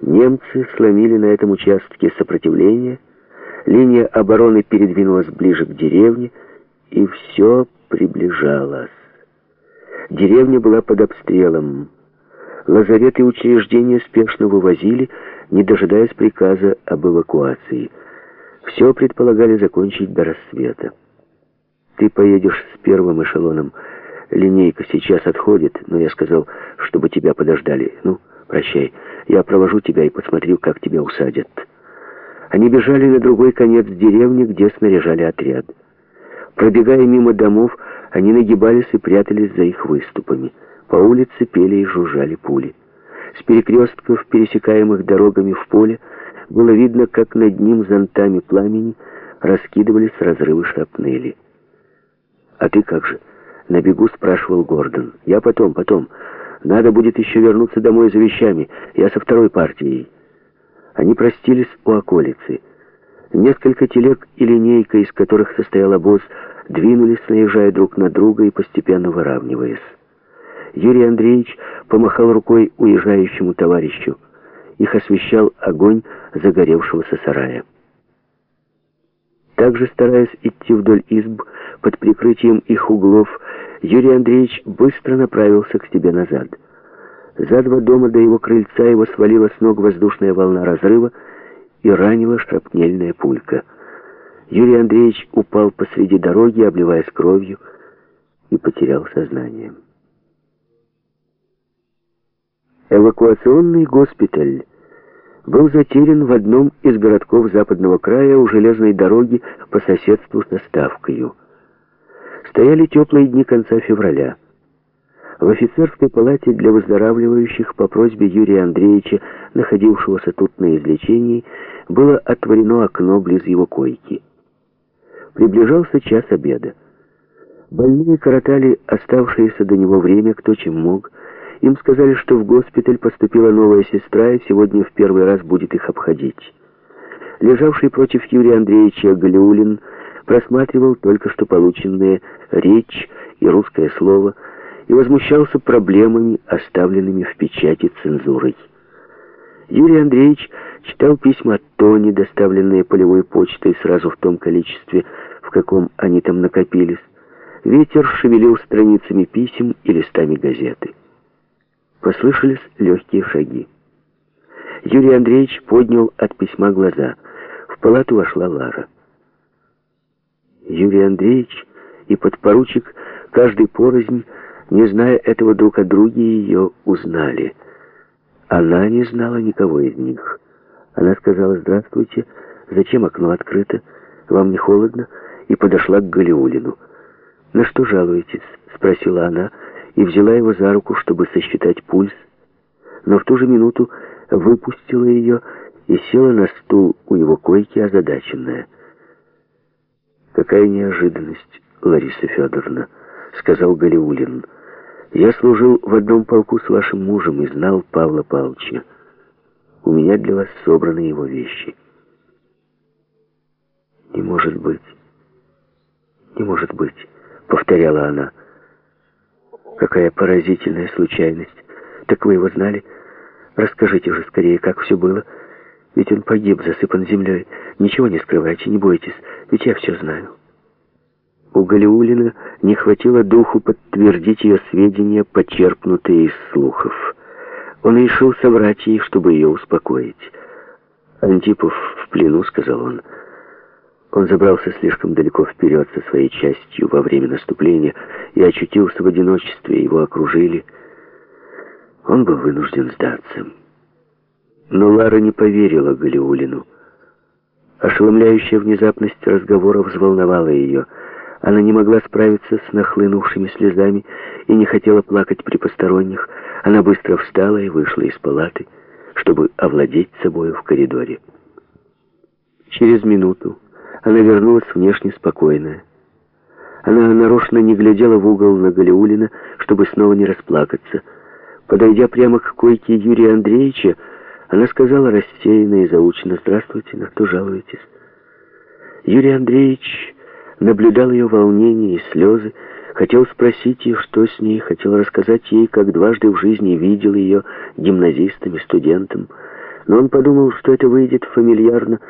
Немцы сломили на этом участке сопротивление, линия обороны передвинулась ближе к деревне, и все приближалось. Деревня была под обстрелом. Лазарет и учреждения спешно вывозили, не дожидаясь приказа об эвакуации. Все предполагали закончить до рассвета. Ты поедешь с первым эшелоном. Линейка сейчас отходит, но я сказал, чтобы тебя подождали. Ну, прощай. Я провожу тебя и посмотрю, как тебя усадят. Они бежали на другой конец деревни, где снаряжали отряд. Пробегая мимо домов, они нагибались и прятались за их выступами. По улице пели и жужжали пули. С перекрестков, пересекаемых дорогами в поле, было видно, как над ним зонтами пламени раскидывались разрывы шрапнели. «А ты как же?» — на бегу спрашивал Гордон. «Я потом, потом. Надо будет еще вернуться домой за вещами. Я со второй партией». Они простились у околицы. Несколько телег и линейка, из которых состоял обоз, двинулись, наезжая друг на друга и постепенно выравниваясь. Юрий Андреевич помахал рукой уезжающему товарищу. Их освещал огонь загоревшегося сарая. Также стараясь идти вдоль изб, под прикрытием их углов, Юрий Андреевич быстро направился к себе назад. За два дома до его крыльца его свалила с ног воздушная волна разрыва и ранила шрапнельная пулька. Юрий Андреевич упал посреди дороги, обливаясь кровью, и потерял сознание. Эвакуационный госпиталь был затерян в одном из городков западного края у железной дороги по соседству со Ставкою. Стояли теплые дни конца февраля. В офицерской палате для выздоравливающих по просьбе Юрия Андреевича, находившегося тут на излечении, было отворено окно близ его койки. Приближался час обеда. Больные коротали оставшееся до него время кто чем мог. Им сказали, что в госпиталь поступила новая сестра, и сегодня в первый раз будет их обходить. Лежавший против Юрия Андреевича Галиулин просматривал только что полученные речь и русское слово и возмущался проблемами, оставленными в печати цензурой. Юрий Андреевич читал письма от Тони, доставленные полевой почтой сразу в том количестве, в каком они там накопились. Ветер шевелил страницами писем и листами газеты. Послышались легкие шаги. Юрий Андреевич поднял от письма глаза. В палату вошла Лара. Юрий Андреевич и подпоручик, каждый порознь, не зная этого друг о друге, ее узнали. Она не знала никого из них. Она сказала «Здравствуйте, зачем окно открыто? Вам не холодно?» и подошла к Галиулину. «На что жалуетесь?» — спросила она и взяла его за руку, чтобы сосчитать пульс, но в ту же минуту выпустила ее и села на стул у его койки озадаченная. «Какая неожиданность, Лариса Федоровна», — сказал Галиулин. «Я служил в одном полку с вашим мужем и знал Павла Павловича. У меня для вас собраны его вещи». «Не может быть. Не может быть», — повторяла она. «Какая поразительная случайность. Так вы его знали? Расскажите же скорее, как все было». Ведь он погиб, засыпан землей. Ничего не скрывайте, не бойтесь, ведь я все знаю. У Галиулина не хватило духу подтвердить ее сведения, почерпнутые из слухов. Он решил соврать ей, чтобы ее успокоить. «Антипов в плену», — сказал он. Он забрался слишком далеко вперед со своей частью во время наступления и очутился в одиночестве, его окружили. Он был вынужден сдаться. Но Лара не поверила Галиулину. Ошеломляющая внезапность разговора взволновала ее. Она не могла справиться с нахлынувшими слезами и не хотела плакать при посторонних. Она быстро встала и вышла из палаты, чтобы овладеть собою в коридоре. Через минуту она вернулась внешне спокойная. Она нарочно не глядела в угол на Галиулина, чтобы снова не расплакаться. Подойдя прямо к койке Юрия Андреевича, она сказала рассеянно и заученно «Здравствуйте, на что жалуетесь?» Юрий Андреевич наблюдал ее волнение и слезы, хотел спросить ее, что с ней, хотел рассказать ей, как дважды в жизни видел ее гимназистом и студентом, но он подумал, что это выйдет фамильярно,